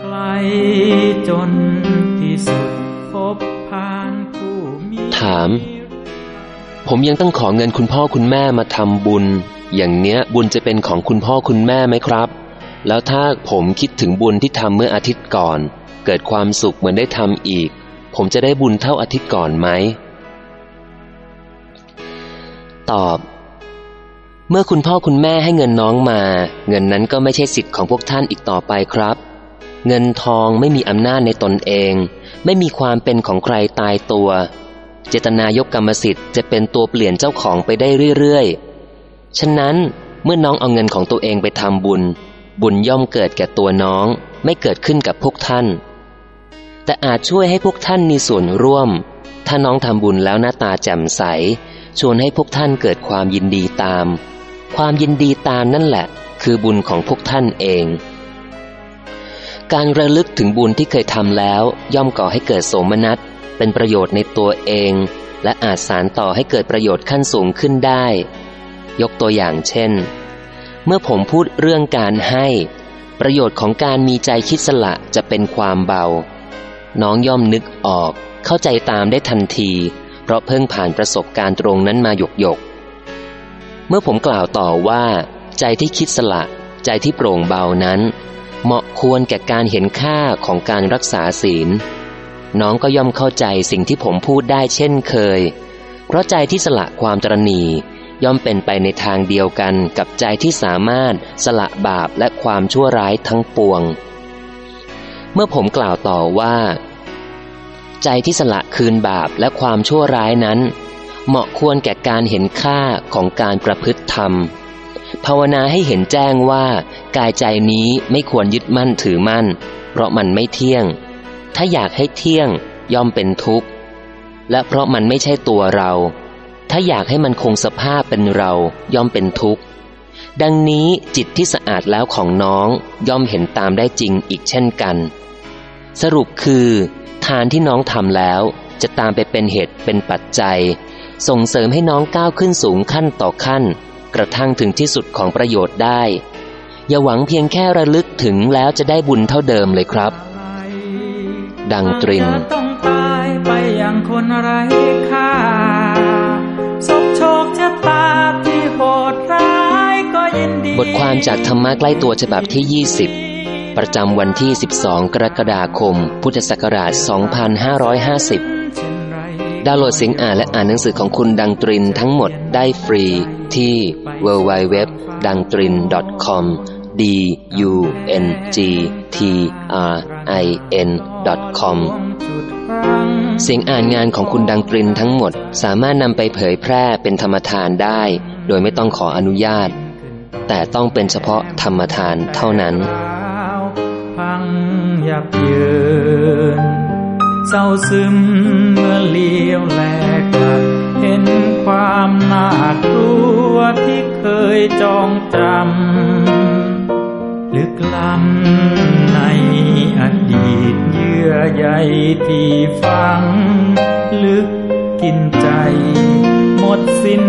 ไกลจนที่สุดพบผ่านผู้มีถาม ผมยังต้องขอเงินคุณพ่อคุณแม่มาทำบุญ อย่างเนี้ยบุญจะเป็นของคุณพ่อคุณแม่ไหมครับ แล้วถ้าผมคิดถึงบุญที่ทำเมื่ออาทิตย์ก่อน เกิดความสุขเหมือนได้ทำอีก ผมจะได้บุญเท่าอาทิตย์ก่อนไหม ตอบเมื่อคุณพ่อคุณแม่ให้เงินน้องมา เงินนั้นก็ไม่ใช่สิทธิ์ของพวกท่านอีกต่อไปครับ เงินทองไม่มีอำนาจในตนเอง ไม่มีความเป็นของใครตายตัว เจตนายกกรรมสิทธิ์จะเป็นตัวเปลี่ยนเจ้าของไปได้เรื่อยๆ ฉะนั้นเมื่อน้องเอาเงินของตัวเองไปทำบุญ บุญย่อมเกิดแก่ตัวน้องไม่เกิดขึ้นกับพวกท่าน แต่อาจช่วยให้พวกท่านมีส่วนร่วม ถ้าน้องทำบุญแล้วหน้าตาแจ่มใส ชวนให้พวกท่านเกิดความยินดีตาม ความยินดีตามนั่นแหละ คือบุญของพวกท่านเอง การระลึกถึงบุญที่เคยทำแล้ว ย่อมก่อให้เกิดโสมนัสเป็นประโยชน์ในตัวเอง และอาจสารต่อให้เกิดประโยชน์ขั้นสูงขึ้นได้ ยกตัวอย่างเช่น เมื่อผมพูดเรื่องการให้ ประโยชน์ของการมีใจคิดสละจะเป็นความเบา น้องย่อมนึกออก เข้าใจตามได้ทันที เพราะเพิ่งผ่านประสบการณ์ตรงนั้นมาหยกหยกเมื่อผมกล่าวต่อว่า ใจที่คิดสละ ใจที่โปร่งเบานั้น เหมาะควรแก่การเห็นค่าของการรักษาศีล น้องก็ย่อมเข้าใจสิ่งที่ผมพูดได้เช่นเคย เพราะใจที่สละความตรณีย่อมเป็นไปในทางเดียวกันกับใจที่สามารถสละบาปและความชั่วร้ายทั้งปวง เมื่อผมกล่าวต่อว่า ใจที่สละคืนบาปและความชั่วร้ายนั้น เหมาะควรแก่การเห็นค่าของการประพฤติธรรม ภาวนาให้เห็นแจ้งว่า กายใจนี้ไม่ควรยึดมั่นถือมั่น เพราะมันไม่เที่ยง ถ้าอยากให้เที่ยงย่อมเป็นทุกข์ และเพราะมันไม่ใช่ตัวเรา ถ้าอยากให้มันคงสภาพเป็นเราย่อมเป็นทุกข์ ดังนี้จิตที่สะอาดแล้วของน้องย่อมเห็นตามได้จริงอีกเช่นกัน สรุปคือ ทานที่น้องทำแล้วจะตามไปเป็นเหตุเป็นปัจจัย ส่งเสริมให้น้องก้าวขึ้นสูงขั้นต่อขั้น กระทั่งถึงที่สุดของประโยชน์ได้ อย่าหวังเพียงแค่ระลึกถึงแล้วจะได้บุญเท่าเดิมเลยครับ ดังตรินจะต้องตายไปอย่างคนไร้ค่าสบโชคชะตาที่โหดร้ายก็ยินดี บทความจากธรรมะใกล้ตัวฉบับที่ 20 ประจำวันที่ 12 กรกฎาคม พุทธศักราช 2550เช่นไรดาวน์โหลดเสียงอ่านและอ่านหนังสือของคุณดังตรินทั้งหมดได้ฟรีที่ www ดังตริน .com d u n g t r i n com เสียงอ่านงานของคุณดังตรินทั้งหมด สามารถนำไปเผยแพร่เป็นธรรมทานได้ โดยไม่ต้องขออนุญาต แต่ต้องเป็นเฉพาะธรรมทานเท่านั้นพังยับเยินเศร้าซึมเมื่อเลี้ยวแลกลับเห็นความน่ากลัวที่เคยจองจำ ลึกล้ำในอดีตเยื่อใยที่ฝัง ลึกกินใจ หมดสิ้น